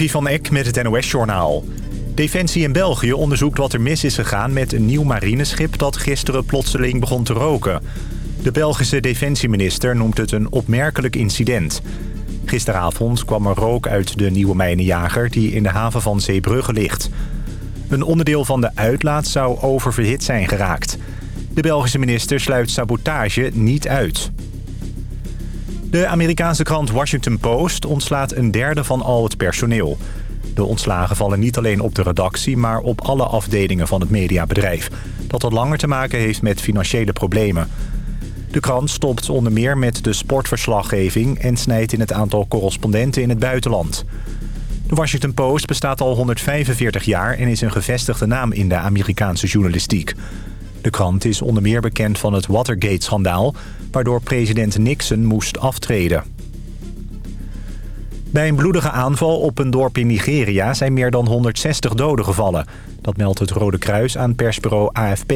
Levi van Eck met het NOS-journaal. Defensie in België onderzoekt wat er mis is gegaan met een nieuw marineschip... dat gisteren plotseling begon te roken. De Belgische defensieminister noemt het een opmerkelijk incident. Gisteravond kwam er rook uit de nieuwe mijnenjager... die in de haven van Zeebrugge ligt. Een onderdeel van de uitlaat zou oververhit zijn geraakt. De Belgische minister sluit sabotage niet uit. De Amerikaanse krant Washington Post ontslaat een derde van al het personeel. De ontslagen vallen niet alleen op de redactie... maar op alle afdelingen van het mediabedrijf... dat al langer te maken heeft met financiële problemen. De krant stopt onder meer met de sportverslaggeving... en snijdt in het aantal correspondenten in het buitenland. De Washington Post bestaat al 145 jaar... en is een gevestigde naam in de Amerikaanse journalistiek. De krant is onder meer bekend van het Watergate-schandaal... waardoor president Nixon moest aftreden. Bij een bloedige aanval op een dorp in Nigeria zijn meer dan 160 doden gevallen. Dat meldt het Rode Kruis aan persbureau AFP.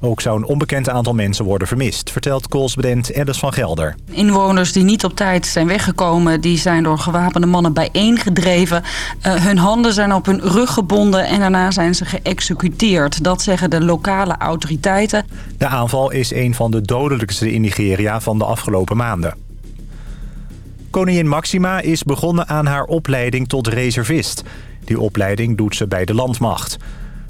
Ook zou een onbekend aantal mensen worden vermist, vertelt correspondent Alice van Gelder. Inwoners die niet op tijd zijn weggekomen, die zijn door gewapende mannen bijeengedreven. Uh, hun handen zijn op hun rug gebonden en daarna zijn ze geëxecuteerd. Dat zeggen de lokale autoriteiten. De aanval is een van de dodelijkste in Nigeria van de afgelopen maanden. Koningin Maxima is begonnen aan haar opleiding tot reservist. Die opleiding doet ze bij de landmacht.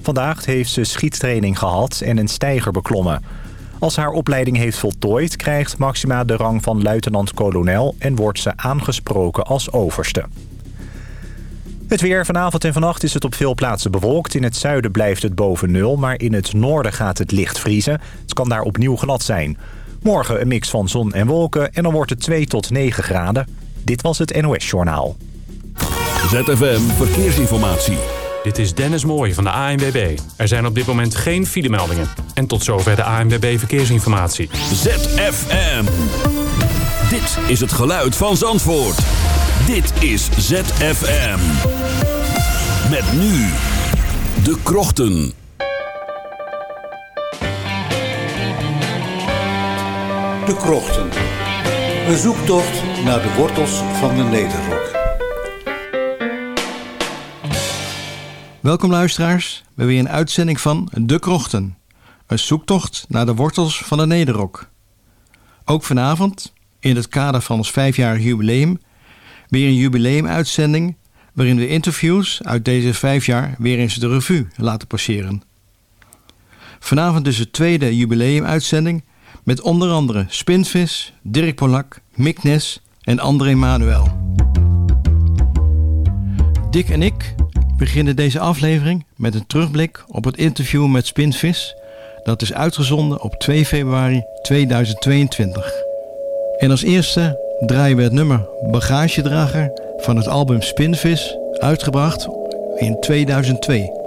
Vandaag heeft ze schiettraining gehad en een steiger beklommen. Als haar opleiding heeft voltooid, krijgt Maxima de rang van luitenant-kolonel... en wordt ze aangesproken als overste. Het weer vanavond en vannacht is het op veel plaatsen bewolkt. In het zuiden blijft het boven nul, maar in het noorden gaat het licht vriezen. Het kan daar opnieuw glad zijn. Morgen een mix van zon en wolken en dan wordt het 2 tot 9 graden. Dit was het NOS Journaal. ZFM Verkeersinformatie. Dit is Dennis Mooij van de ANWB. Er zijn op dit moment geen filemeldingen. En tot zover de ANWB Verkeersinformatie. ZFM. Dit is het geluid van Zandvoort. Dit is ZFM. Met nu de krochten. De krochten. Een zoektocht naar de wortels van de nederrok. Welkom luisteraars bij weer een uitzending van De Krochten. Een zoektocht naar de wortels van de nederrok. Ook vanavond, in het kader van ons vijfjarig jubileum... weer een jubileumuitzending... waarin we interviews uit deze vijf jaar weer eens de revue laten passeren. Vanavond dus de tweede jubileumuitzending... met onder andere Spinvis, Dirk Polak, Mick Nes en André Manuel. Dick en ik beginnen deze aflevering met een terugblik op het interview met Spinvis. Dat is uitgezonden op 2 februari 2022. En als eerste draaien we het nummer Bagagedrager van het album Spinvis, uitgebracht in 2002.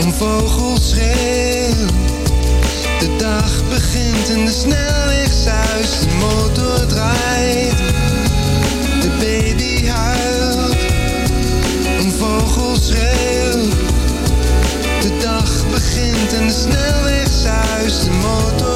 een vogel schreeuwt. De dag begint en de snelweg zuist, de motor draait. De baby huilt, een vogel schreeuwt. De dag begint en de snelweg zuist, de motor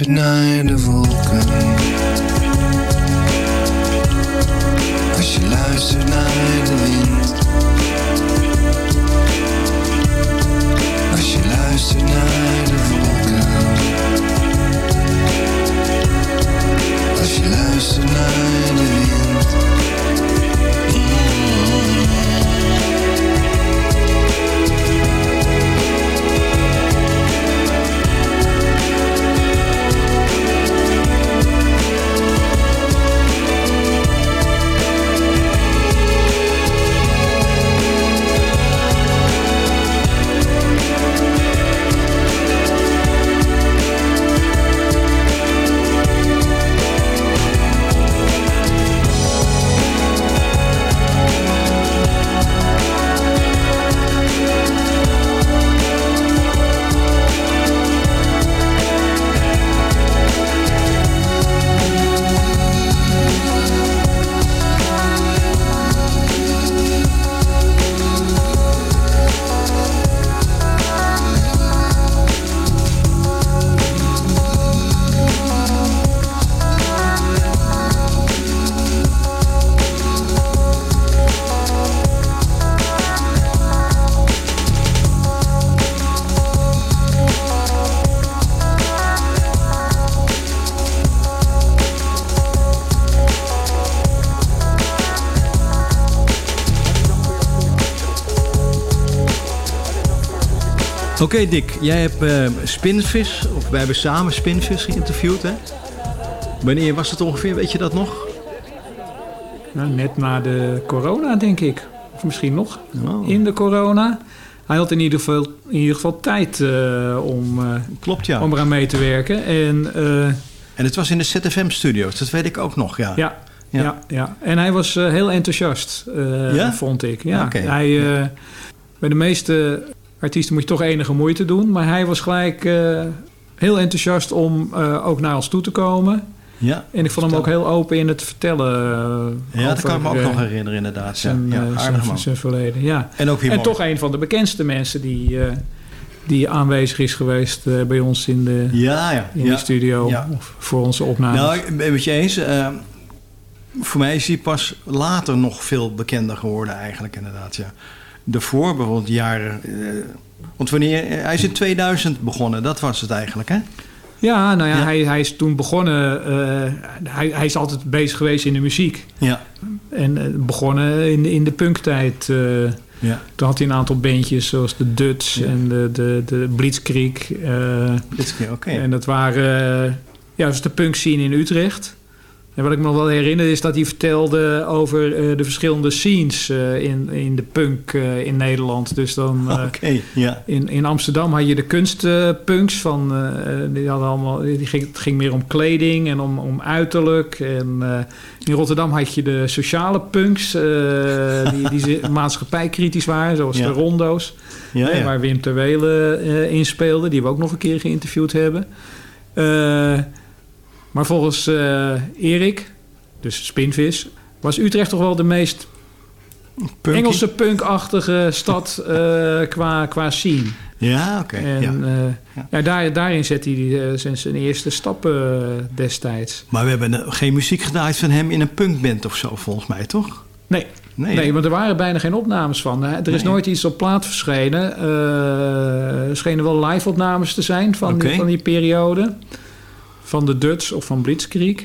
je luistert naar Oké Dick, jij hebt eh, Spinvis, of wij hebben samen Spinvis geïnterviewd hè? Wanneer was het ongeveer, weet je dat nog? Nou, net na de corona, denk ik. Of misschien nog Oh. in de corona. Hij had in ieder geval, in ieder geval tijd eh, om, eh, Klopt ja. om eraan mee te werken. En En het was in de ZFM-studio's, dat weet ik ook nog, ja. ja, Ja. ja. Ja, en hij was heel enthousiast, Ja? vond ik. Ja. Hij, bij de meeste artiesten moet je toch enige moeite doen. Maar hij was gelijk eh, heel enthousiast om eh, ook naar ons toe te komen. Ja, En ik vond hem ook heel open in het vertellen. eh, ja dat kan ik me ook nog herinneren inderdaad. Ja, Zijn, ja, aardig zijn, man. zijn verleden, ja. En ook En toch een van de bekendste mensen die, die aanwezig is geweest bij ons in de, Ja, ja. in ja. de studio Ja. voor onze opname. Nou, ik ben het je eens. eh, voor mij is hij pas later nog veel bekender geworden eigenlijk inderdaad, ja. Daarvoor, bijvoorbeeld jaren... eh, want wanneer... Hij is in 2000 begonnen, dat was het eigenlijk, hè? ja, nou ja, Ja. Hij, hij is toen begonnen. eh, hij, hij is altijd bezig geweest in de muziek. Ja. En eh, begonnen in, in de punktijd. eh, Ja, toen had hij een aantal bandjes zoals de Duts Ja. en de, de, de Blitzkrieg. eh, keer, oké. En dat waren... eh, ja, was de punk scene in Utrecht. En wat ik me nog wel herinner is dat hij vertelde over eh, de verschillende scenes eh, in, in de punk eh, in Nederland. Dus dan in, in Amsterdam had je de kunstpunks van die hadden allemaal die ging, het ging meer om kleding en om, om uiterlijk. En in Rotterdam had je de sociale punks die, die maatschappijkritisch waren, zoals de rondo's. Ja. Waar Wim Terwelen eh in speelde, die we ook nog een keer geïnterviewd hebben. Maar volgens eh, Erik, dus Spinvis, was Utrecht toch wel de meest Punky. Engelse punkachtige stad eh, qua, qua scene. Ja, oké. En ja. eh, Ja. ja, daar, daarin zet hij zijn, zijn eerste stappen destijds. Maar we hebben geen muziek gedraaid van hem in een punkband of zo, volgens mij, toch? Nee, Nee, nee, want er waren bijna geen opnames van. hè. Er is Nee. nooit iets op plaat verschenen. Er schenen wel live-opnames te zijn van, die, van die periode. Van de Dutch of van Blitzkrieg.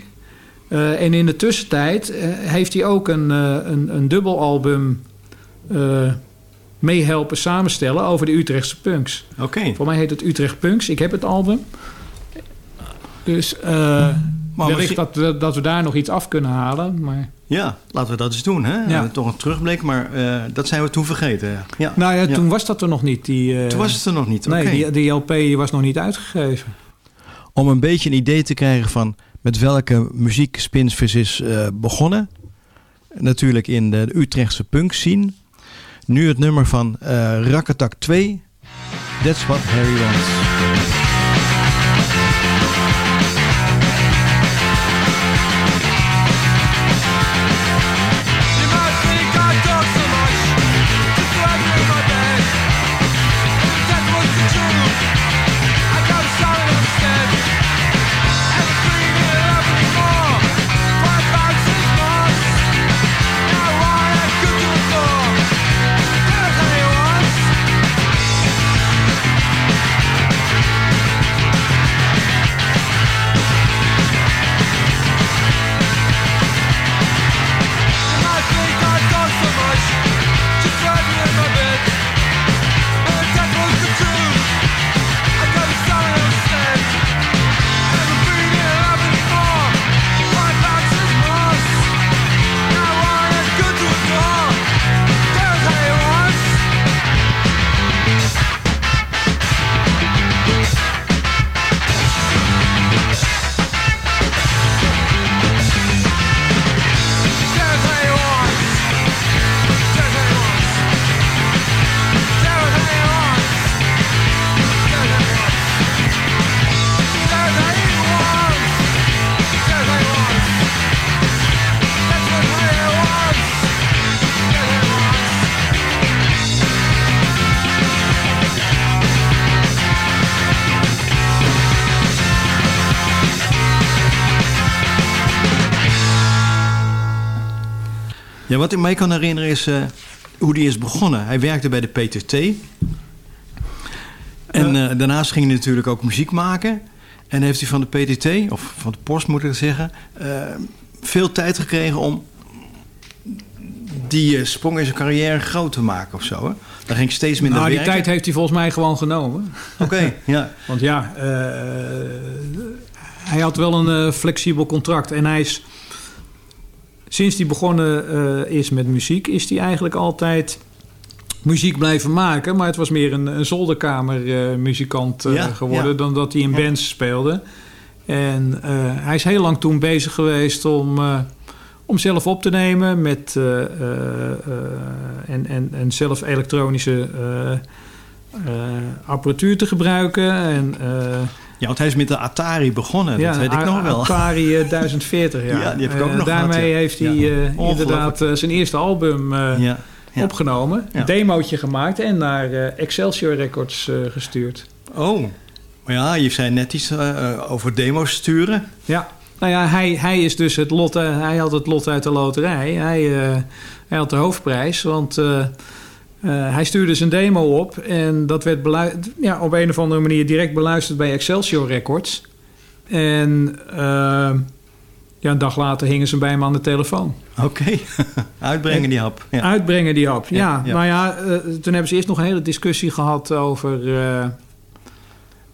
Eh, en in de tussentijd eh, heeft hij ook een, eh, een, een dubbelalbum eh meehelpen samenstellen over de Utrechtse punks. Oké. Voor mij heet het Utrecht Punks. Ik heb het album. Dus Maar wellicht misschien- dat, we- dat we daar nog iets af kunnen halen. Maar... Ja, laten we dat eens doen, hè? Ja. Toch een terugblik, maar dat zijn we toen vergeten. Ja. Nou ja, Ja. toen was dat er nog niet. Die, Toen was het er nog niet. Nee, die, die LP was nog niet uitgegeven. Om een beetje een idee te krijgen van met welke muziek Spinsvis is eh, begonnen. Natuurlijk in de Utrechtse punk scene. Nu het nummer van eh Rakatak 2. That's what Harry wants. Ja, wat ik mij kan herinneren is eh, hoe die is begonnen. Hij werkte bij de PTT. En eh, daarnaast ging hij natuurlijk ook muziek maken. En heeft hij van de PTT, of van de post moet ik zeggen, eh, veel tijd gekregen om die sprong in zijn carrière groot te maken of zo. Hè? Daar ging steeds minder Nou, die werken. tijd heeft hij volgens mij gewoon genomen. Oké, ja. Want ja, hij had wel een flexibel contract. En hij is, sinds hij begonnen eh, is met muziek, is hij eigenlijk altijd muziek blijven maken. Maar het was meer een, een zolderkamermuzikant eh Ja, geworden ja. dan dat hij in Ja. bands speelde. En eh, hij is heel lang toen bezig geweest om, eh, om zelf op te nemen met, eh, eh, eh, en, en, en zelf elektronische eh, eh, apparatuur te gebruiken. En, eh, ja, want hij is met de Atari begonnen, dat weet ik nog wel. Atari eh, 1040, ja. Ja, die heb ik ook Eh, nog Daarmee gehad, heeft hij eh, inderdaad eh, zijn eerste album eh, opgenomen. Een demootje gemaakt en naar eh, Excelsior Records eh, gestuurd. Oh, maar ja, je zei net iets eh, eh, over demo's sturen. Ja, nou ja, hij, hij is dus het lot, eh, hij had het lot uit de loterij. Hij, eh, hij had de hoofdprijs, want eh, hij stuurde zijn demo op en dat werd ja, op een of andere manier direct beluisterd bij Excelsior Records. En eh, ja, een dag later hingen ze bij hem aan de telefoon. Oké, uitbrengen die hap. Ja. Uitbrengen die hap. Ja, Ja, ja. nou ja, eh, toen hebben ze eerst nog een hele discussie gehad over. eh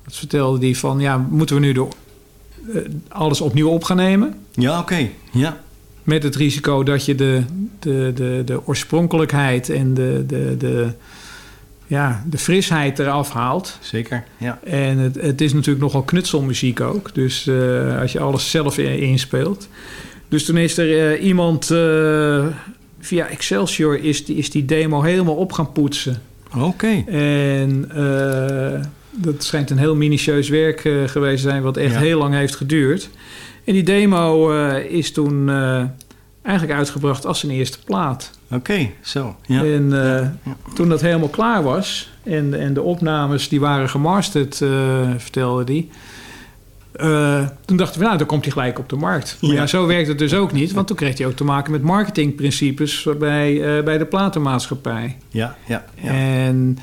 wat vertelde die van ja, moeten we nu de alles opnieuw op gaan nemen. Ja, oké. Ja. Met het risico dat je de, de, de, de oorspronkelijkheid en de, de, de, ja, de frisheid eraf haalt. Zeker, ja. En het, het is natuurlijk nogal knutselmuziek ook. Dus eh, als je alles zelf inspeelt. Dus toen is er eh, iemand eh, via Excelsior is die, is die demo helemaal op gaan poetsen. Oké. En dat schijnt een heel minutieus werk geweest te zijn, wat echt Ja. heel lang heeft geduurd. En die demo eh, is toen eh, eigenlijk uitgebracht als zijn eerste plaat. Oké, zo. Ja. En eh, ja. toen dat helemaal klaar was en, en de opnames die waren gemasterd, vertelde hij. eh, toen dachten we, nou, dan komt hij gelijk op de markt. Maar Ja. ja, zo werkt het dus ook niet, want toen kreeg hij ook te maken met marketingprincipes bij, bij de platenmaatschappij. Ja, ja, ja. En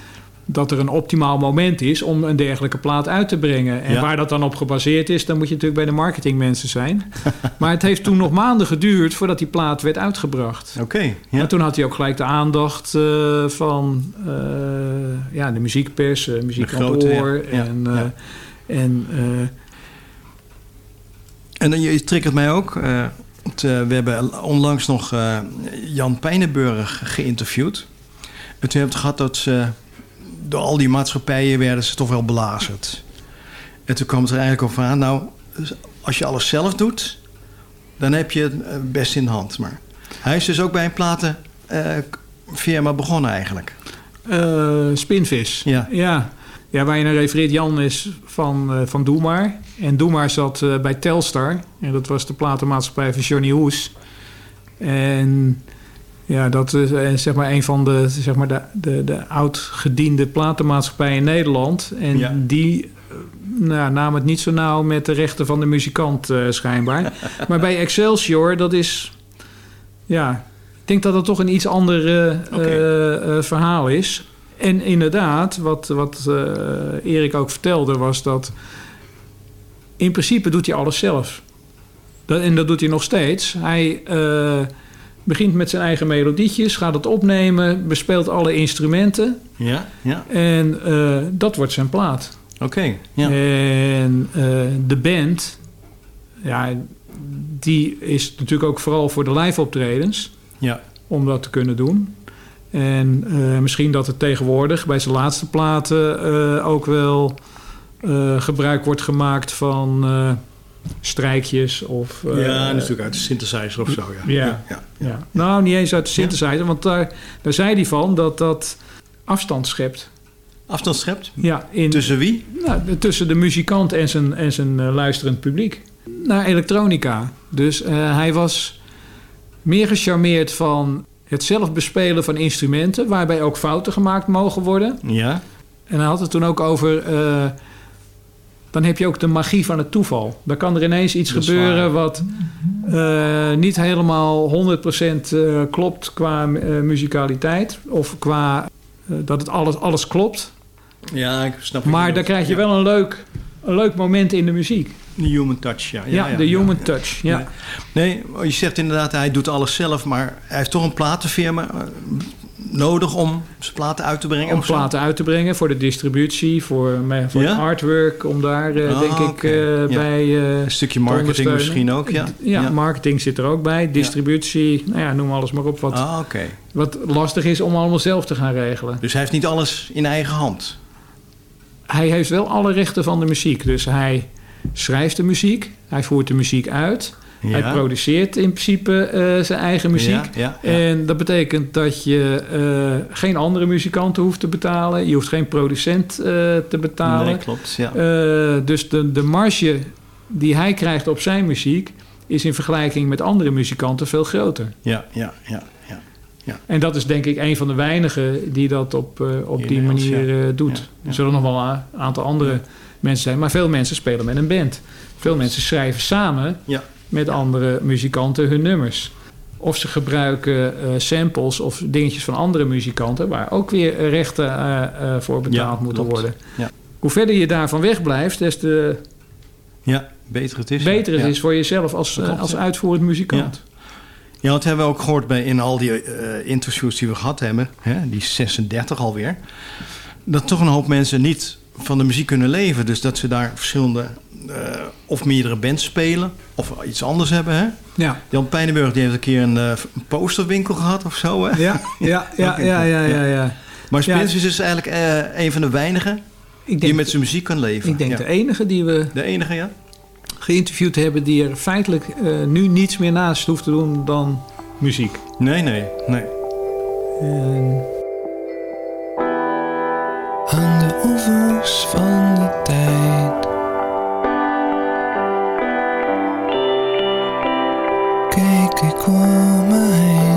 dat er een optimaal moment is om een dergelijke plaat uit te brengen. En Ja. waar dat dan op gebaseerd is, dan moet je natuurlijk bij de marketingmensen zijn. maar het heeft toen nog maanden geduurd voordat die plaat werd uitgebracht. Oké, ja. Maar toen had hij ook gelijk de aandacht eh, van eh, ja, de muziekpers, uh, muziekkantoor. ja. En, en En dan, je triggert mij ook. we hebben onlangs nog Jan Pijnenburg geïnterviewd. En toen hebben we het gehad dat ze... Door al die maatschappijen werden ze toch wel belazerd. En toen kwam het er eigenlijk over aan... Nou, als je alles zelf doet... dan heb je het eh, best in de hand. Maar hij is dus ook bij een platenfirma begonnen eigenlijk. eh, Spinvis. Ja. ja. Ja, waar je naar refereert, Jan is van, eh van Doe Maar. En Doe Maar zat eh, bij Telstar. En dat was de platenmaatschappij van Johnny Hoes. En ja, dat is eh, zeg maar een van de, zeg maar de, de, de oud-gediende platenmaatschappijen in Nederland. En Ja. die eh, nou, namen het niet zo nauw met de rechten van de muzikant eh, schijnbaar. maar bij Excelsior, dat is... Ja, ik denk dat het toch een iets ander verhaal is. En inderdaad, wat, wat Erik ook vertelde, was dat in principe doet hij alles zelf. Dat, en dat doet hij nog steeds. Hij begint met zijn eigen melodietjes, gaat het opnemen, bespeelt alle instrumenten Ja, ja. en eh, dat wordt zijn plaat. Oké, ja. En eh, de band, ja, die is natuurlijk ook vooral voor de live optredens Ja, om dat te kunnen doen. En eh, misschien dat het tegenwoordig bij zijn laatste platen ook wel gebruik wordt gemaakt van strijkjes of... eh, ja natuurlijk uit de synthesizer of zo. Ja, Ja. ja. ja. Nou, niet eens uit de synthesizer, want daar, daar zei hij van dat dat afstand schept. Afstand schept? Ja, in, Tussen wie? nou, tussen de muzikant en zijn, en zijn eh, luisterend publiek. Naar elektronica. Dus eh, hij was meer gecharmeerd van het zelf bespelen van instrumenten... waarbij ook fouten gemaakt mogen worden. Ja, En hij had het toen ook over... dan heb je ook de magie van het toeval. Dan kan er ineens iets gebeuren wat eh, niet helemaal 100% eh, klopt qua eh, muzikaliteit. Of qua dat het alles, alles klopt. ja ik snap wat Maar dan krijg je Ja. wel een leuk, een leuk moment in de muziek. De human touch, ja. Ja, de human touch. Ja. Nee, je zegt inderdaad, hij doet alles zelf, maar hij heeft toch een platenfirma nodig om zijn platen uit te brengen? Om platen uit te brengen voor de distributie, voor, voor Ja? het artwork. Om daar, eh, Ah, denk ik, eh, Ja. bij... eh, Een stukje marketing misschien ook, ja? Ja, marketing zit er ook bij. Distributie, nou ja, noem alles maar op. Wat, Ah, oké. wat lastig is om allemaal zelf te gaan regelen. Dus hij heeft niet alles in eigen hand? Hij heeft wel alle rechten van de muziek. Dus hij schrijft de muziek, hij voert de muziek uit... Hij produceert in principe eh, zijn eigen muziek. Ja, ja, ja. En dat betekent dat je eh, geen andere muzikanten hoeft te betalen. Je hoeft geen producent eh, te betalen. Nee, klopt, ja. Dus de, de marge die hij krijgt op zijn muziek... is in vergelijking met andere muzikanten veel groter. Ja, ja, ja. ja. En dat is denk ik een van de weinigen die dat op, op die manier doet. Ja, ja. Er zullen nog wel een aantal andere mensen zijn. Maar veel mensen spelen met een band. Veel mensen schrijven samen Ja. Met andere muzikanten hun nummers. Of ze gebruiken eh, samples of dingetjes van andere muzikanten... waar ook weer rechten eh, eh, voor betaald Ja, moeten klopt. worden. Ja. Hoe verder je daarvan wegblijft, des te ja, beter het is. beter het ja. is voor jezelf als, klopt, als uitvoerend muzikant. Ja, dat hebben we ook gehoord bij, in al die interviews die we gehad hebben. Hè, die 36 alweer. Dat toch een hoop mensen niet van de muziek kunnen leven. Dus dat ze daar verschillende eh, of meerdere bands spelen of iets anders hebben. Hè? Ja. Jan Pijnenburg die heeft een keer een, eh, posterwinkel gehad of zo. Hè? Ja, ja, ja, ja, ja, ja, ja, Maar Spence is dus eigenlijk eh, een van de weinigen die met zijn muziek kan leven. Ik denk de enige die we... De enige, ja. Geïnterviewd hebben die er feitelijk nu niets meer naast hoeft te doen dan muziek. Nee, nee, nee aan de oevers van de tijd. Kijk ik om mij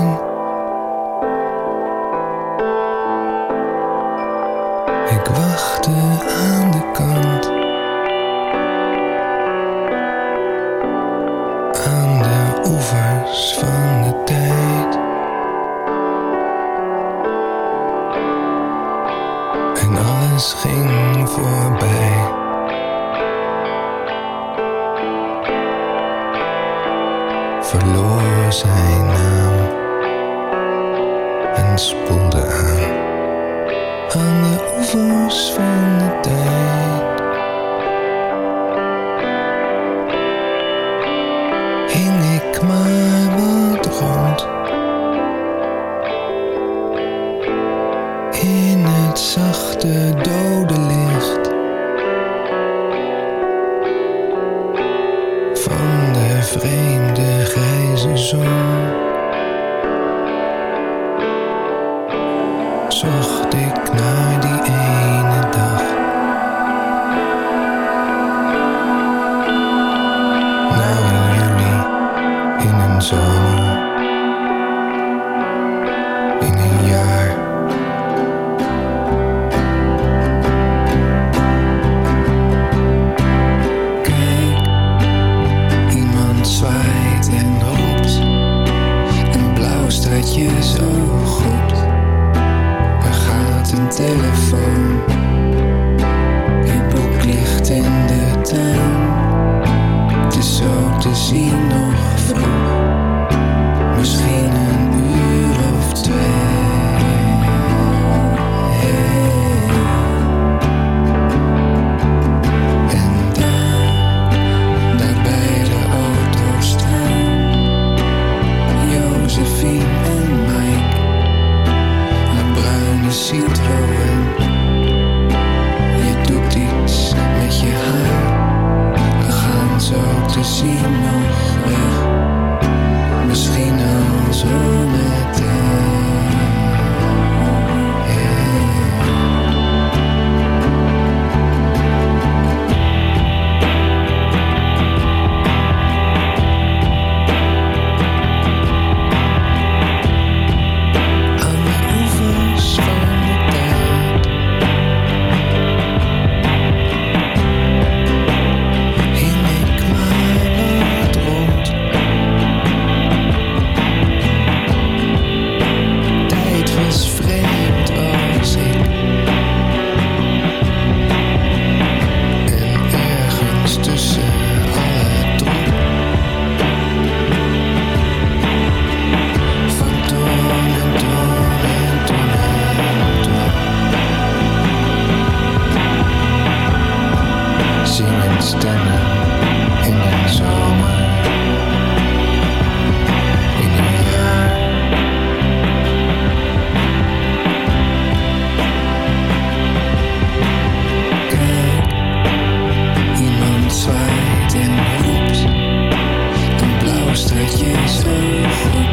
start je zo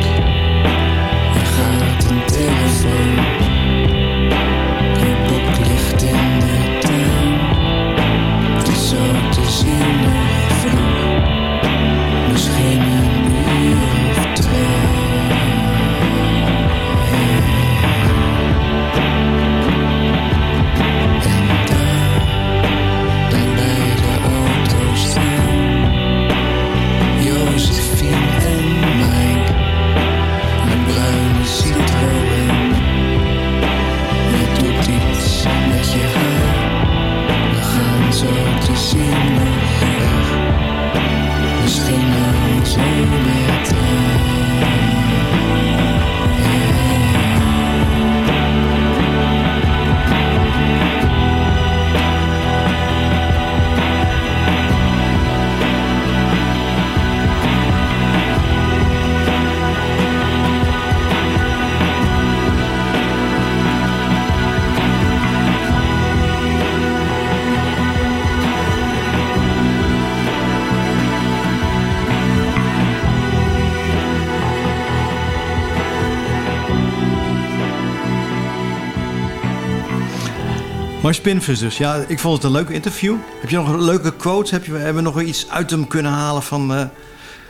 ik vond het een leuk interview. Heb je nog een leuke quotes? Heb je, hebben we nog iets uit hem kunnen halen van eh,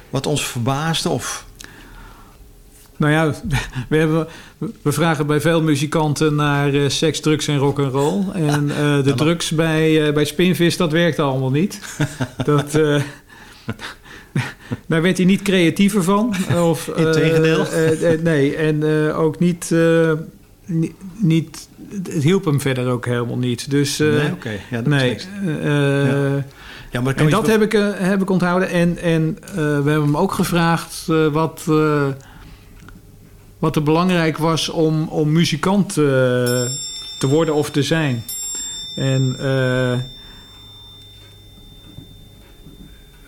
wat ons verbaasde? Of... Nou ja, we, hebben, we vragen bij veel muzikanten naar uh, seks, drugs en rock and roll. En uh, de drugs bij, bij Spinvis, dat werkte allemaal niet. dat, daar werd hij niet creatiever van. Of, Integendeel. nee, en ook niet, niet... Het hielp hem verder ook helemaal niet. Dus, nee, oké. Okay. Ja, dat nee, ja. Ja, maar en dat heb ik, heb ik onthouden. En, en we hebben hem ook gevraagd wat wat er belangrijk was om, om muzikant uh, te worden of te zijn. En uh,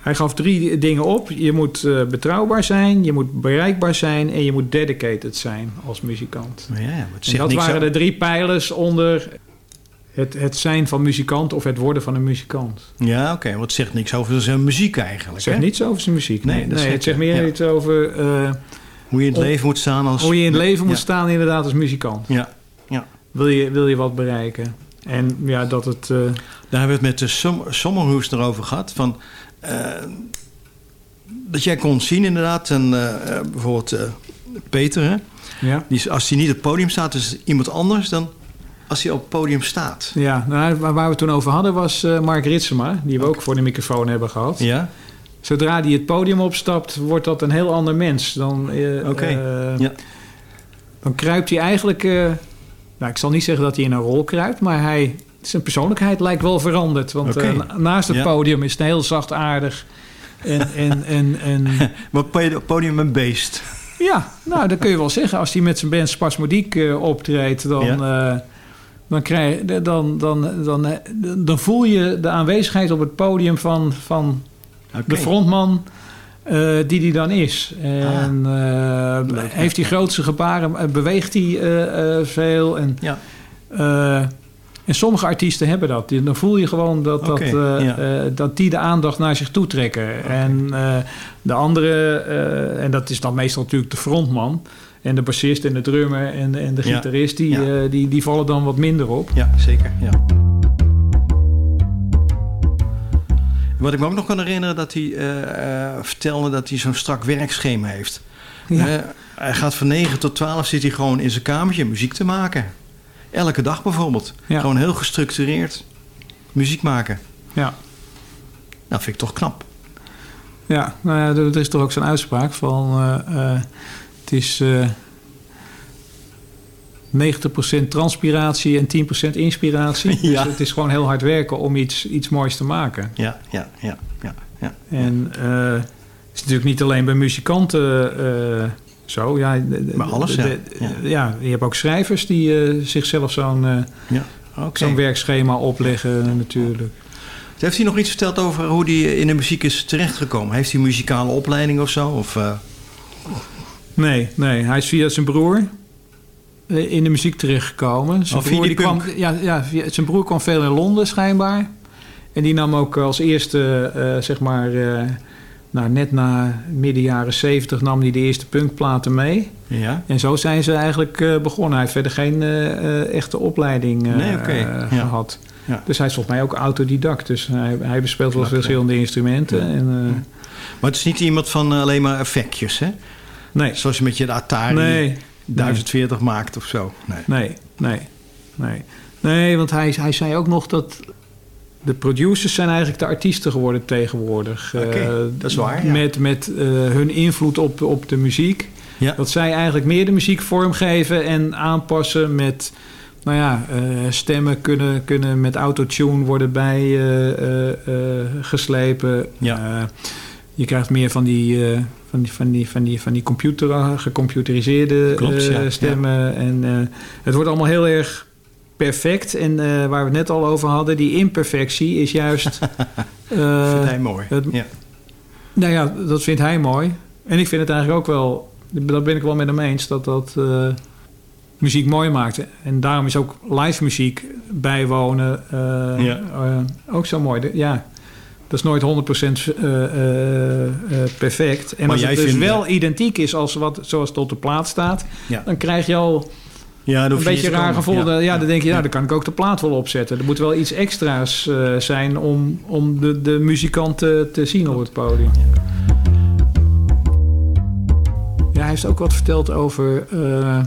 hij gaf drie dingen op. Je moet uh, betrouwbaar zijn, je moet bereikbaar zijn en je moet dedicated zijn als muzikant. Ja, ja, en dat waren de drie pijlers onder het, het zijn van muzikant of het worden van een muzikant. Ja, oké. Okay. Het zegt niks over zijn muziek eigenlijk. Het zegt hè? niets over zijn muziek. Nee, nee, nee het zegt meer ja. iets over... Hoe je in het leven moet staan als... Hoe je in het leven moet staan inderdaad als muzikant. Ja. ja. Wil, je, wil je wat bereiken. En ja, dat het... Uh... Daar hebben we het met de Som Sommerhoes erover gehad. Van, dat jij kon zien inderdaad. En uh, bijvoorbeeld Peter, hè? Ja. Die, als hij niet op het podium staat, is iemand anders dan als hij op het podium staat. Ja, nou, waar we het toen over hadden was Mark Ritsema. Die we okay. ook voor de microfoon hebben gehad. Ja. Zodra die het podium opstapt, wordt dat een heel ander mens. Dan, uh, okay. uh, ja. dan kruipt hij eigenlijk... Nou, ik zal niet zeggen dat hij in een rol kruipt, maar hij, zijn persoonlijkheid lijkt wel veranderd. Want okay. naast het ja. podium is het heel zachtaardig. En, en, en, en, maar podium een beest. Ja, nou, dat kun je wel zeggen. Als hij met zijn band Spasmodiek optreedt, dan... Ja. dan, krijg, dan, dan, dan, dan voel je de aanwezigheid op het podium van, van okay. de frontman uh, die die dan is. En ah, uh, heeft hij grootste gebaren, beweegt hij veel. En, ja. En sommige artiesten hebben dat. Dan voel je gewoon dat, okay, dat, ja. dat die de aandacht naar zich toe trekken. Okay. En de andere, en dat is dan meestal natuurlijk de frontman. En de bassist en de drummer en, en de gitarist, die, ja. die, die vallen dan wat minder op. Ja, zeker. Ja. Wat ik me ook nog kan herinneren, dat hij vertelde dat hij zo'n strak werkschema heeft. Ja. Hij gaat van 9 tot 12 zit hij gewoon in zijn kamertje muziek te maken. Elke dag bijvoorbeeld. Ja. Gewoon heel gestructureerd muziek maken. Ja. Nou, vind ik toch knap. Ja, nou ja, er is toch ook zo'n uitspraak van... uh, het is 90% transpiratie en 10% inspiratie. Ja. Dus het is gewoon heel hard werken om iets, iets moois te maken. Ja, ja, ja, ja. ja. En uh, het is natuurlijk niet alleen bij muzikanten uh, zo. Ja, maar alles, de, ja. ja. ja. Je hebt ook schrijvers die uh, zichzelf zo'n ja. okay. zo'n werkschema opleggen natuurlijk. Heeft hij nog iets verteld over hoe hij in de muziek is terechtgekomen? Heeft hij een muzikale opleiding of zo? Of, Nee, nee. Hij is via zijn broer in de muziek terechtgekomen. Zijn, oh, broer, die kwam, ja, ja, zijn broer kwam veel in Londen schijnbaar. En die nam ook als eerste, zeg maar, nou, net na midden jaren zeventig nam hij de eerste punkplaten mee. Ja. En zo zijn ze eigenlijk uh, begonnen. Hij heeft verder geen echte opleiding nee, okay. ja. gehad. Ja. Dus hij is volgens mij ook autodidact. Dus hij, hij bespeelt wel verschillende instrumenten. En, maar het is niet iemand van alleen maar effectjes, hè? Nee. Zoals je met je Atari... Nee. 1040 nee. maakt of zo. Nee, nee, nee. Nee, nee want hij, hij zei ook nog dat de producers zijn eigenlijk de artiesten geworden tegenwoordig. Okay, uh, dat is waar, ja. Met, met uh, hun invloed op, op de muziek. Ja. Dat zij eigenlijk meer de muziek vormgeven en aanpassen met... Nou ja, uh, stemmen kunnen, kunnen met autotune worden bijgeslepen. ja. je krijgt meer van die van die, van die, van die, van die computer, gecomputeriseerde Klopt, ja, stemmen. En het wordt allemaal heel erg perfect. En uh, waar we het net al over hadden, die imperfectie is juist... vindt hij mooi. Het, ja. Nou ja, dat vindt hij mooi. En ik vind het eigenlijk ook wel... Dat ben ik wel met hem eens, dat dat muziek mooi maakt. En daarom is ook live muziek bijwonen ja. ook zo mooi. Ja, dat is nooit 100% uh, uh, uh, perfect. En maar als jij het dus vindt wel identiek is als wat, zoals het op de plaat staat... Ja. dan krijg je al Ja, een je beetje raar gevoel. Ja, Ja, ja, dan denk je, nou, dan kan ik ook de plaat wel opzetten. Er moet wel iets extra's eh, zijn om, om de, de muzikant te, zien op het podium. Ja, hij heeft ook wat verteld over... eh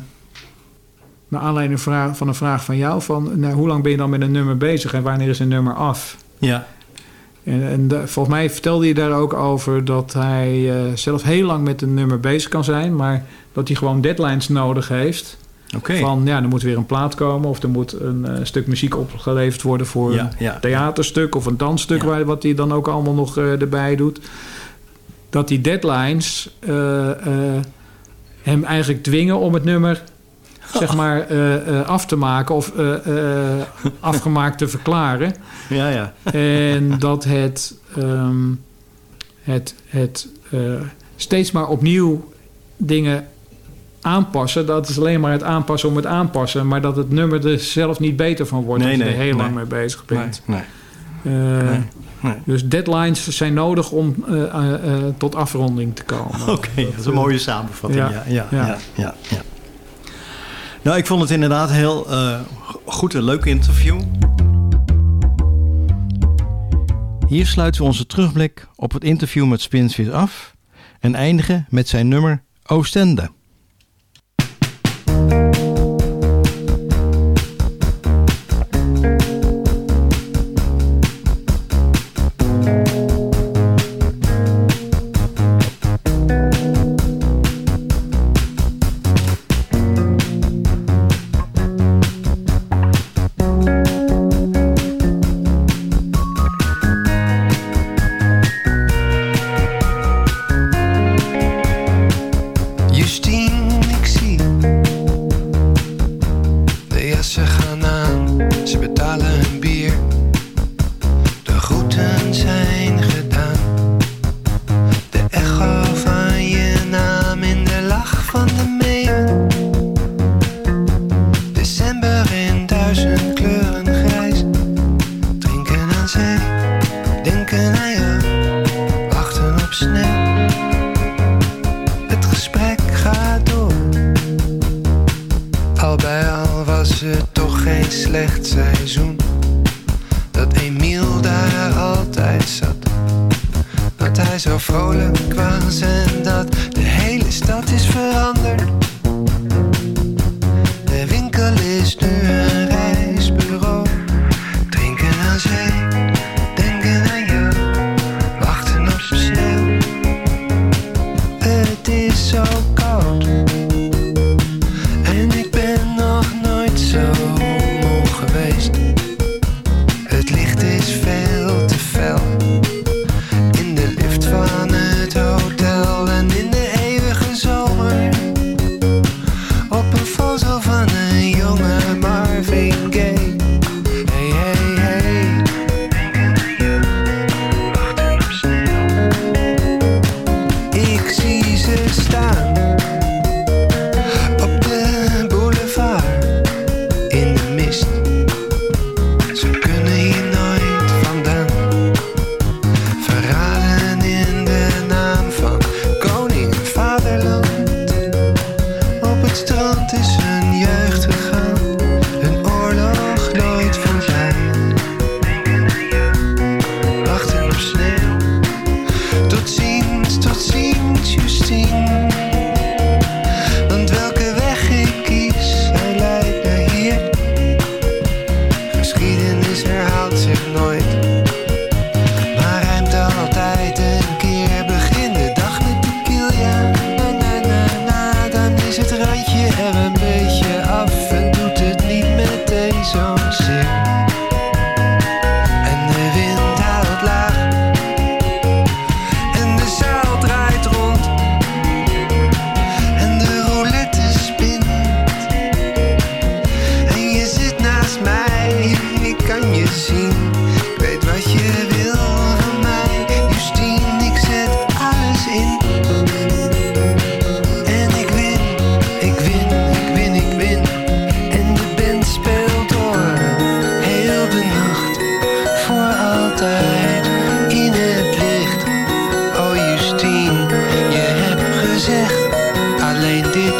naar aanleiding van een vraag van jou... van nou, hoe lang ben je dan met een nummer bezig en wanneer is een nummer af? Ja, En, en volgens mij vertelde hij daar ook over dat hij eh, zelf heel lang met een nummer bezig kan zijn, maar dat hij gewoon deadlines nodig heeft. Van ja, er moet weer een plaat komen of er moet een eh, stuk muziek opgeleverd worden voor Ja, een ja. theaterstuk of een dansstuk, waar, wat hij dan ook allemaal nog eh, erbij doet. Dat die deadlines eh, hem eigenlijk dwingen om het nummer zeg maar af te maken of afgemaakt te verklaren. Ja, ja. En dat het, ehm, het, het steeds maar opnieuw dingen aanpassen. Dat is alleen maar het aanpassen om het aanpassen. Maar dat het nummer er zelf niet beter van wordt Nee, als je nee, er heel nee. lang mee bezig bent. nee. Eh. Dus deadlines zijn nodig om eh, eh, tot afronding te komen. Oké, dat is een mooie samenvatting. Ja, Ja, ja, ja. ja. Nou, ik vond het inderdaad heel goed, een leuk interview. Hier sluiten we onze terugblik op het interview met weer af en eindigen met zijn nummer Oostende.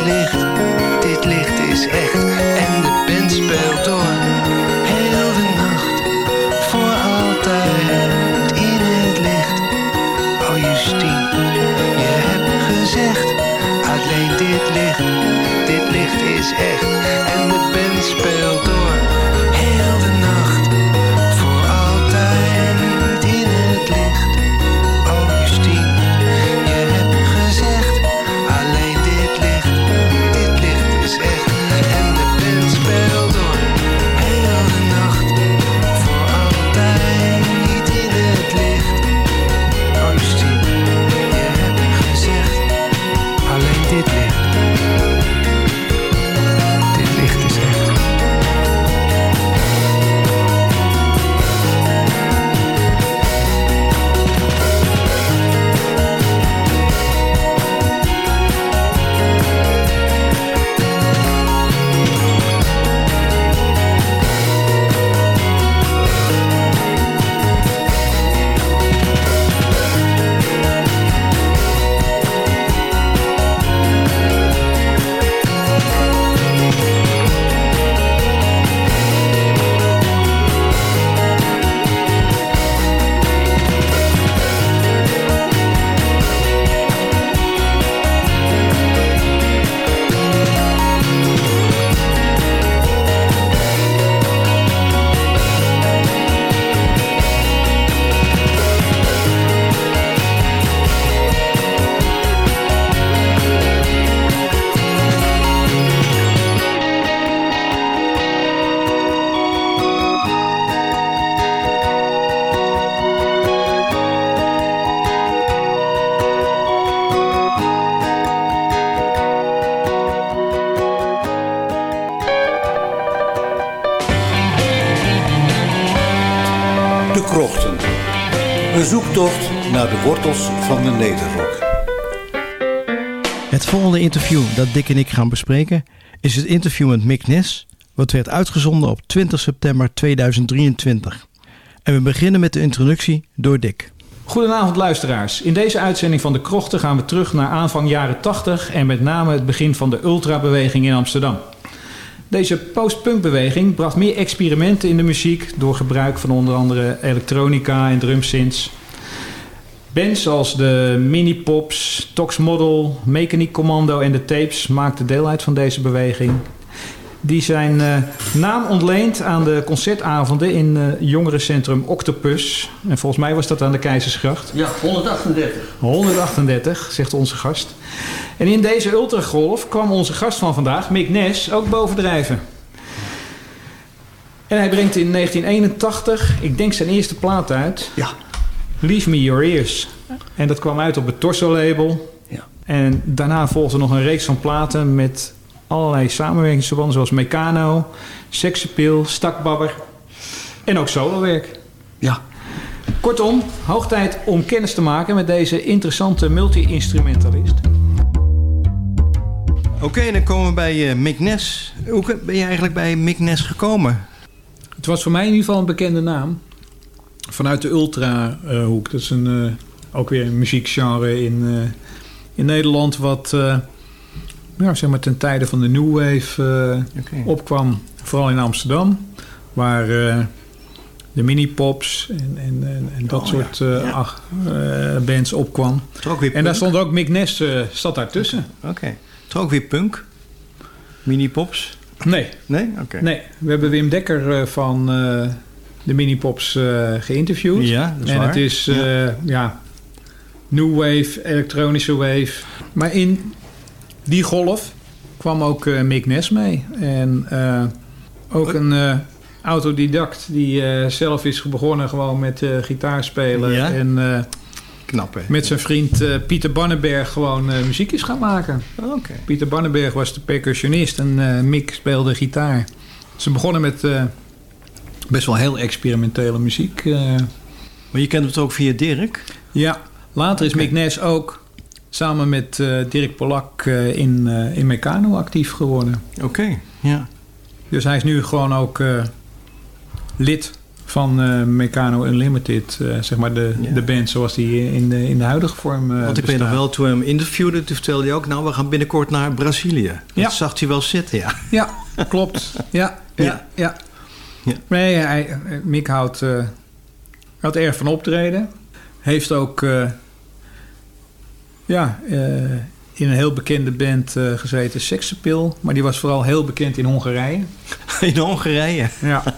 你。Een zoektocht naar de wortels van de Nederrok. Het volgende interview dat Dick en ik gaan bespreken is het interview met Mick Nes, wat werd uitgezonden op 20 september 2023. En we beginnen met de introductie door Dick. Goedenavond luisteraars. In deze uitzending van De Krochten gaan we terug naar aanvang jaren 80 en met name het begin van de ultrabeweging in Amsterdam. Deze post-punkbeweging bracht meer experimenten in de muziek door gebruik van onder andere elektronica en drumsynths. Bands als de Mini Pops, Tox Model, Mechanic Commando en de Tapes maakten deel uit van deze beweging. Die zijn uh, naam ontleend aan de concertavonden in uh, jongerencentrum Octopus. En volgens mij was dat aan de Keizersgracht. Ja, 138. 138, zegt onze gast. En in deze ultragolf kwam onze gast van vandaag, Mick Nes, ook bovendrijven. En hij brengt in 1981, ik denk zijn eerste plaat uit. Ja. Leave Me Your Ears. En dat kwam uit op het Torso-label. Ja. En daarna volgde nog een reeks van platen met allerlei samenwerkingsverbanden... zoals Meccano, Sexappeal, Stakbabber en ook solowerk. Ja. Kortom, hoog tijd om kennis te maken met deze interessante multi-instrumentalist. Oké, okay, dan komen we bij uh, Mick Nes. Hoe ben je eigenlijk bij Mick Nes gekomen? Het was voor mij in ieder geval een bekende naam. Vanuit de ultra-hoek. dat is een, uh, ook weer een muziekgenre in, uh, in Nederland... wat ja, zeg maar ten tijde van de New Wave okay. opkwam. Vooral in Amsterdam. Waar de mini-pops en, en, en, en dat Oh, soort ja. uh, Ja. ach, uh, bands opkwam. En daar stond ook Mick Ness uh, zat daartussen. Oké. Ook weer punk? Mini-pops? Nee, Nee? Oké. nee, we hebben Wim Dekker van de mini-pops geïnterviewd. Ja, dat is en waar. het is ja. new wave, elektronische wave. Maar in die golf kwam ook uh, Mick Ness mee. En uh, ook een uh, autodidact die zelf is begonnen gewoon met uh, gitaar spelen. Ja? En Knap, hè? met zijn vriend uh, Pieter Bannenberg gewoon uh, muziek is gaan maken. Pieter Bannenberg was de percussionist en uh, Mick speelde gitaar. Ze begonnen met best wel heel experimentele muziek. Maar je kent het ook via Dirk? Ja, later is. Mick Ness ook samen met uh, Dirk Polak uh, in, uh, in Meccano actief geworden. Oké, ja. Dus hij is nu gewoon ook lid van uh, Meccano Unlimited, uh, zeg maar de, Ja. de band zoals die in de, in de huidige vorm uh, Want ik weet nog wel, toen we hem interviewden, toen vertelde hij ook... nou, we gaan binnenkort naar Brazilië. Ja. Dat zag hij wel zitten, ja. Ja, klopt. Ja, ja, Ja. ja. Nee, hij, Mick houdt, houdt erg van optreden. Heeft ook ja, uh, in een heel bekende band uh, gezeten, Sexappeal. Maar die was vooral heel bekend in Hongarije. In Hongarije. Ja.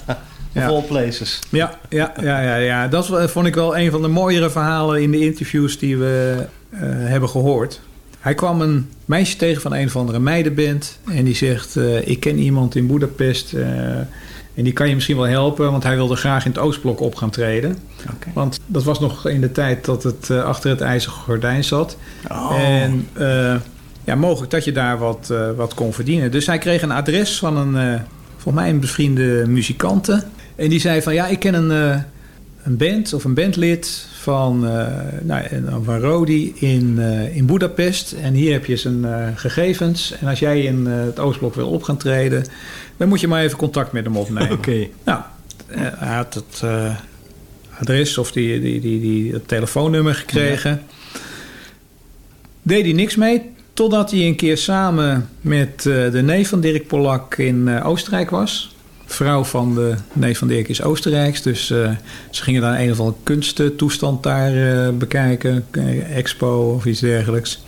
Of Ja. all places. Ja, ja, ja, ja, ja. Dat was- vond ik wel een van de mooiere verhalen in de interviews die we eh, hebben gehoord. Hij kwam een meisje tegen van een of andere meidenband. En die zegt, eh, ik ken iemand in Boedapest. En die kan je misschien wel helpen. Want hij wilde graag in het Oostblok op gaan treden. Want dat was nog in de tijd dat het eh, achter het ijzeren gordijn zat. Oh. En eh, ja, mogelijk dat je daar wat, eh, wat kon verdienen. Dus hij kreeg een adres van een, volgens mij een bevriende muzikante. En die zei van, ja, ik ken een, een band of een bandlid van, eh nou, een- van Rodi in, eh in Budapest. En hier heb je zijn eh, gegevens. En als jij in het Oostblok wil op gaan treden... dan moet je maar even contact met hem opnemen. Oké. Nou, hij had het adres of die, die, die, die, het telefoonnummer gekregen. Deed hij niks mee, totdat hij een keer samen met de neef van Dirk Polak in Oostenrijk was. Vrouw van de neef van Dirk is Oostenrijks, dus eh, ze gingen daar een of andere kunsttoestand daar eh, bekijken, eh, expo of iets dergelijks.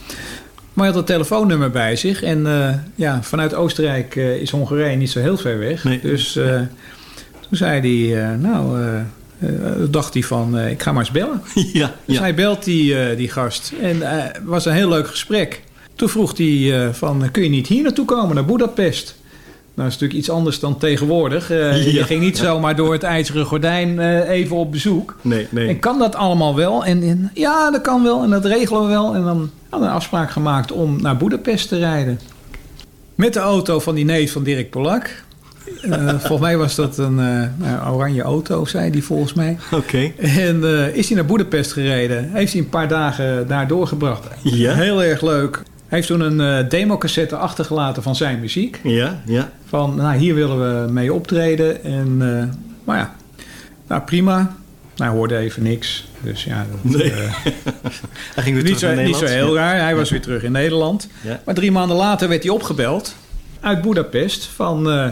Maar hij had het telefoonnummer bij zich. En ja, vanuit Oostenrijk is Hongarije niet zo heel ver weg. Nee. Dus toen zei hij, nou, dacht hij van, ik ga maar eens bellen. ja, Dus ja. hij belt die, die gast. En het was een heel leuk gesprek. Toen vroeg hij van, kun je niet hier naartoe komen, naar Budapest? Nou, dat is natuurlijk iets anders dan tegenwoordig. Eh, Je ging niet zomaar door het ijzeren gordijn eh, even op bezoek. Nee, nee. En kan dat allemaal wel? En, en ja, dat kan wel en dat regelen we wel. En dan hadden we een afspraak gemaakt om naar Budapest te rijden. Met de auto van die neef van Dirk Polak. Eh, volgens mij was dat een uh, oranje auto, zei hij volgens mij. Oké. En uh, is hij naar Boedapest gereden. Heeft hij een paar dagen daar doorgebracht. Ja. Heel erg leuk. Hij heeft toen een democassette achtergelaten van zijn muziek. Ja, ja. Van, nou, hier willen we mee optreden. En, maar ja, nou prima. Nou, hoorde even niks. Dus ja, dat, nee. hij ging weer niet, terug zo, niet zo heel raar. Hij was weer terug in Nederland. Ja. Maar drie maanden later werd hij opgebeld uit Boedapest. Van, uh,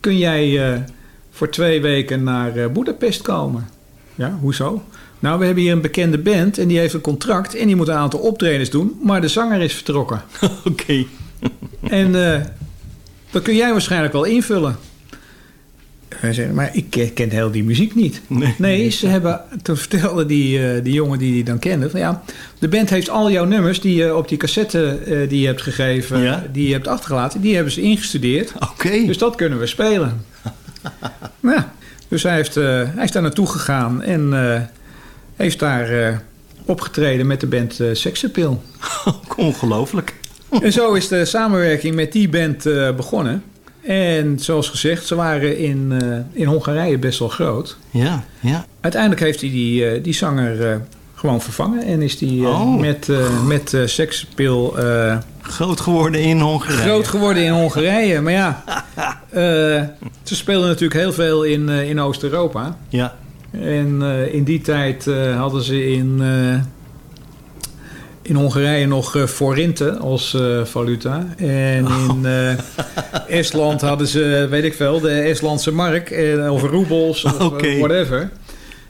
kun jij voor twee weken naar Boedapest komen? Ja, hoezo? Nou, we hebben hier een bekende band en die heeft een contract en die moet een aantal optredens doen, maar de zanger is vertrokken. Oké. Okay. en dat kun jij waarschijnlijk wel invullen. Hij zei, maar ik ken heel die muziek niet. Nee, nee ze hebben, toen vertelde die, uh, die jongen die die dan kende... Van, ja, de band heeft al jouw nummers die je op die cassette uh, die je hebt gegeven... Ja? die je hebt achtergelaten, die hebben ze ingestudeerd. Oké. Okay. Dus dat kunnen we spelen. ja, dus hij, heeft, uh, hij is daar naartoe gegaan en heeft daar opgetreden met de band uh, Sexappeal. Ongelooflijk. En zo is de samenwerking met die band begonnen... En zoals gezegd, ze waren in, uh, in Hongarije best wel groot. Ja, ja. Uiteindelijk heeft hij die, uh, die zanger gewoon vervangen. En is hij oh. met, met Sexappeal... groot geworden in Hongarije. Groot geworden in Hongarije. maar ja, ze speelden natuurlijk heel veel in, in Oost-Europa. Ja. En in die tijd hadden ze in in Hongarije nog uh, forinten als uh, valuta. En Oh. in uh, Estland hadden ze, weet ik veel, de Estlandse mark. of roebels of okay. whatever.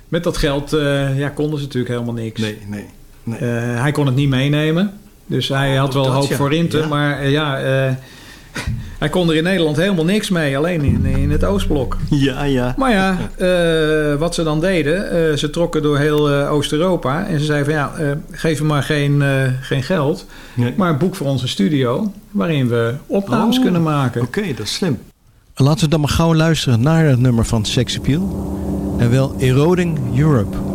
Met dat geld ja, konden ze natuurlijk helemaal niks. Nee, nee. nee. hij kon het niet meenemen. Dus hij had wel hoop ja. forinten. Ja. Maar ja, hij kon er in Nederland helemaal niks mee. Alleen in, in het Oostblok. Ja, ja. Maar ja, uh, wat ze dan deden, uh, ze trokken door heel uh, Oost-Europa. En ze zeiden van ja, geef me maar geen, geen geld. Nee. Maar boek voor ons een studio waarin we opnames oh, kunnen maken. Oké, okay, dat is slim. Laten we dan maar gauw luisteren naar het nummer van Sex Appeal. En wel Eroding Europe.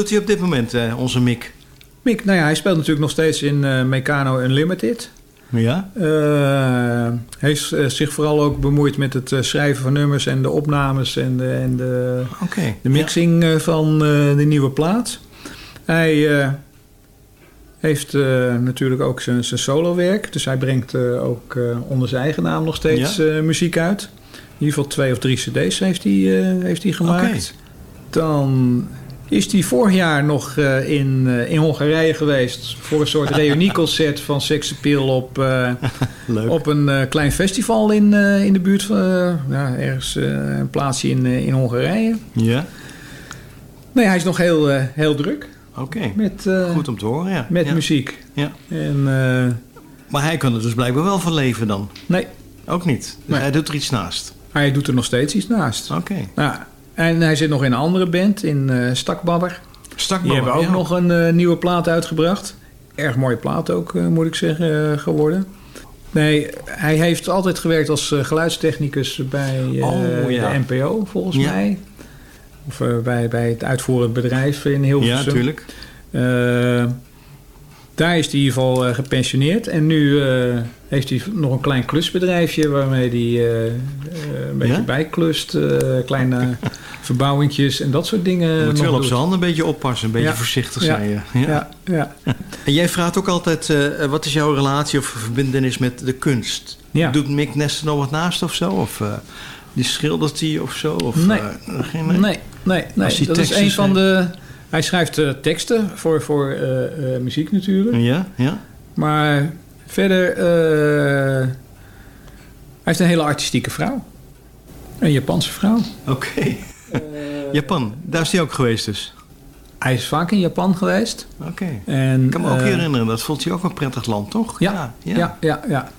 Doet hij op dit moment, eh, onze Mick? Mick, nou ja, hij speelt natuurlijk nog steeds in eh Meccano Unlimited. Ja? Eh, hij heeft eh, zich vooral ook bemoeid met het schrijven van nummers en de opnames en de, en de, Oké. de mixing van de nieuwe plaat. Hij heeft natuurlijk ook zijn, zijn solowerk. Dus hij brengt ook onder zijn eigen naam nog steeds Ja. muziek uit. In ieder geval twee of drie cd's heeft hij, heeft hij gemaakt. Dan is hij vorig jaar nog eh, in, eh, in Hongarije geweest... voor een soort reunieconcert van Sex Appeal op, eh, op een klein festival in, in de buurt van... ja, ergens een plaatsje in, in Hongarije. Ja? Nee, hij is nog heel, heel druk Oké. met, eh, Goed om te horen, ja. met ja. muziek. Ja. En Maar hij kan er dus blijkbaar wel van leven dan? nee, Ook niet? Dus Nee. hij doet er iets naast? hij doet er nog steeds iets naast. Oké. Nou, en hij zit nog in een andere band, in eh Stakbabber. Stak Die hebben ook ja. nog een eh, nieuwe plaat uitgebracht. Erg mooie plaat ook, eh, moet ik zeggen, geworden. Nee, hij heeft altijd gewerkt als geluidstechnicus bij Oh, ja. de NPO, volgens Ja. mij. Of bij, bij het uitvoerend bedrijf in Hilversum. Ja, natuurlijk. Daar is hij in ieder geval eh, gepensioneerd. En nu eh, heeft hij nog een klein klusbedrijfje waarmee hij eh, een beetje Ja? bijklust. kleine verbouwingjes en dat soort dingen. Moet wel op zijn handen een beetje oppassen. Een beetje Ja. voorzichtig zijn. Ja. Ja, ja. En jij vraagt ook altijd, wat is jouw relatie of verbindenis met de kunst? Ja. Doet Mick Nester nog wat naast of zo? Of die schildert hij of zo? Of, Nee. geen, Nee, nee, nee. Die Dat is een van de... Hij schrijft eh, teksten voor, voor eh, eh, muziek natuurlijk. Ja, ja. Maar verder... eh, hij heeft een hele artistieke vrouw. Een Japanse vrouw. Oké. Japan, daar is hij ook geweest dus. Hij is vaak in Japan geweest. Oké. En, Ik kan me ook eh, herinneren, dat vond hij ook een prettig land, toch? Ja, ja, ja. ja,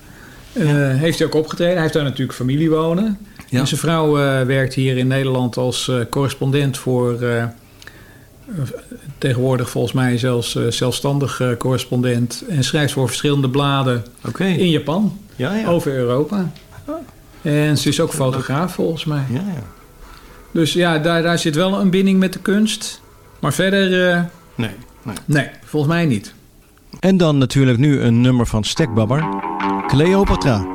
Eh, heeft hij ook opgetreden. Hij heeft daar natuurlijk familie wonen. Ja. En zijn vrouw eh, werkt hier in Nederland als eh, correspondent voor... tegenwoordig volgens mij zelfs eh, zelfstandig eh, correspondent. En schrijft voor verschillende bladen Oké. in Japan. Ja, ja. Over Europa. En ze is ook fotograaf volgens mij. Ja, ja. Dus ja, daar, daar zit wel een binding met de kunst. Maar verder, eh, Nee, nee. nee, volgens mij niet. En dan natuurlijk nu een nummer van Stekbabber. Cleopatra.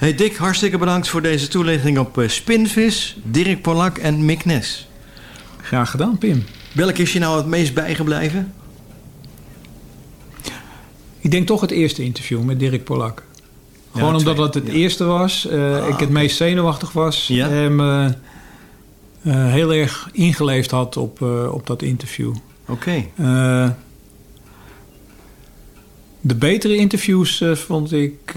Hey Dick, hartstikke bedankt voor deze toelichting op eh, Spinvis, Dirk Polak en Mick Nes. Graag gedaan, Pim. Welke is je nou het meest bijgebleven? Ik denk toch het eerste interview met Dirk Polak. Ja, Gewoon omdat twee, het ja. eerste was. eh, Ah, ik het meest zenuwachtig was. Ja. En me eh, heel erg ingeleefd had op, op dat interview. Oké. De betere interviews vond ik...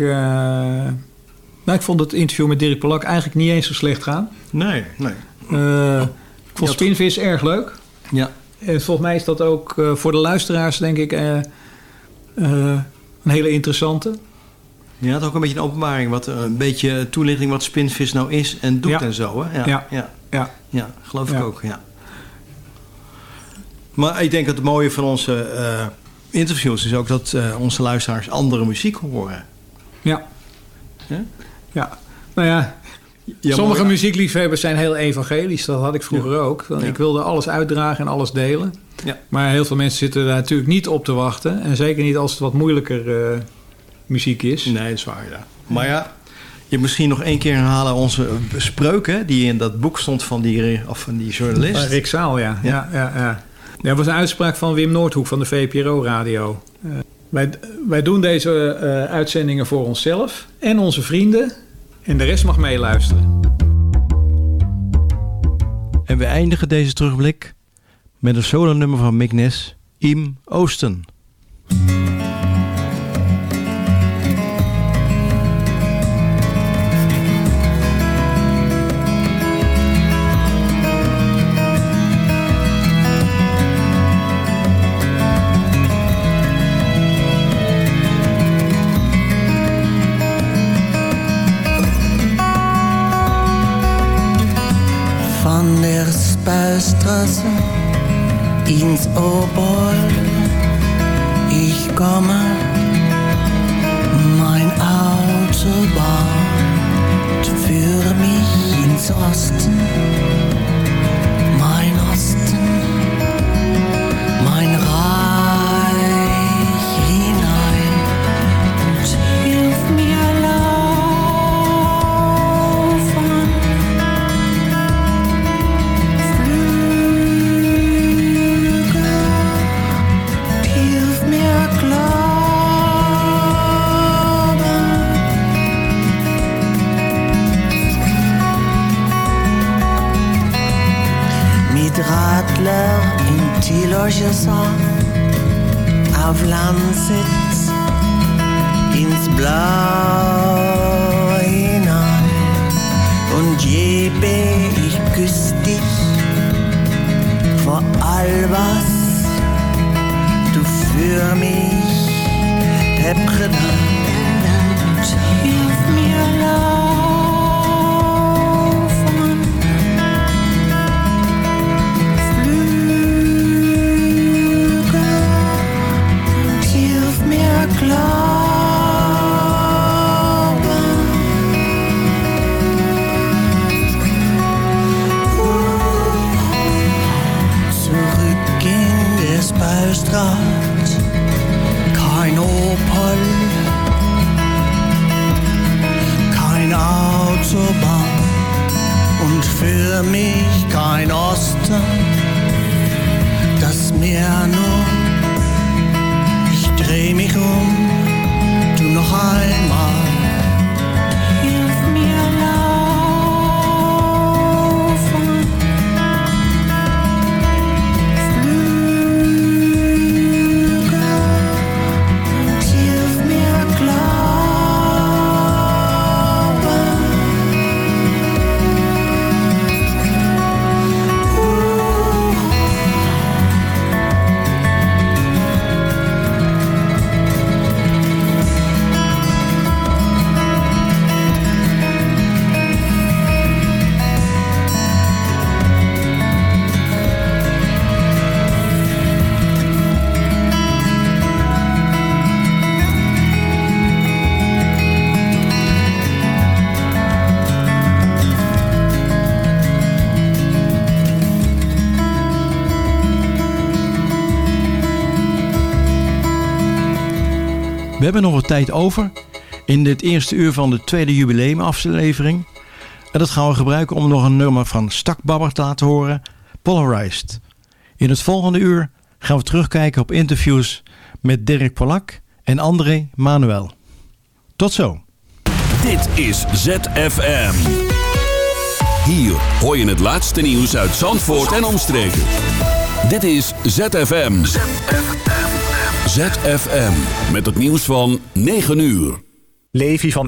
eh, nou, ik vond het interview met Dirk Polak eigenlijk niet eens zo slecht gaan. Nee, nee. Eh, ik vond Spinvis erg leuk. Ja. En volgens mij is dat ook eh, voor de luisteraars, denk ik, eh, een hele interessante. Je had ook een beetje een openbaring, wat, een beetje toelichting wat Spinvis nou is en doet Ja. en zo. Hè? Ja, Ja. ja. Ja. ja geloof ik ook. Ja. Maar ik denk dat het mooie van onze interviews is ook dat onze luisteraars andere muziek horen. Ja. Ja? Ja. Nou ja, sommige muziekliefhebbers zijn heel evangelisch. Dat had ik vroeger ook. Ja. Ik wilde alles uitdragen en alles delen. Ja. Maar heel veel mensen zitten daar natuurlijk niet op te wachten. En zeker niet als het wat moeilijker eh, muziek is. Nee, dat is waar, ja. Maar ja, je misschien nog één keer herhalen onze spreuken... die in dat boek stond van die, of van die journalist. Rick Zaal, ja. Ja. Ja. Ja, dat was een uitspraak van Wim Noordhoek van de VPRO-radio. Eh, wij, wij doen deze eh, uitzendingen voor onszelf en onze vrienden. En de rest mag meeluisteren. En we eindigen deze terugblik met een solo-nummer van Mick Nes, Im Oosten. Speistraat, kein Opel, kein Autobahn und für mich kein Osten, das Meer nur. Ich dreh mich um, du noch einmal. We hebben nog wat tijd over in dit eerste uur van de tweede jubileumaflevering. En dat gaan we gebruiken om nog een nummer van Stakbabber te laten horen, Polarized. In het volgende uur gaan we terugkijken op interviews met Dirk Polak en André Manuel. Tot zo. Dit is ZFM. Hier hoor je het laatste nieuws uit Zandvoort en omstreken. Dit is ZFM. ZFM. Met het nieuws van 9 uur. Levi van